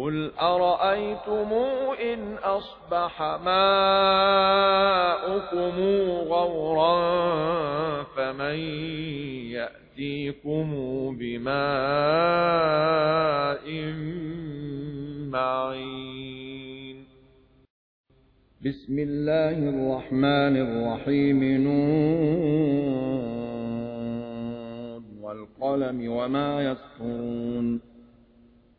قُلْ أَرَأَيْتُمْ إِنْ أَصْبَحَ مَاؤُكُمْ غَوْرًا فَمَن يَأْتِيكُم بِمَاءٍ مَّعِينٍ بِسْمِ اللَّهِ الرَّحْمَٰنِ الرَّحِيمِ نُونَ وَالْقَلَمِ وَمَا يَسْطُرُونَ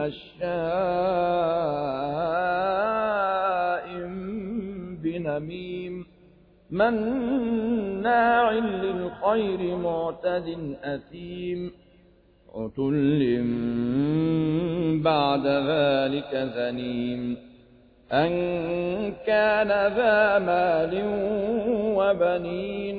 مَّشَّاءٍ بِنَمِيمٍ مَّنَّاعٍ لِّلْخَيْرِ مُعْتَدٍ أَثِيمٍ عُتُلٍّ بَعْدَ ذَٰلِكَ زَنِيمٍ أَن كَانَ ذَا مَالٍ وَبَنِينَ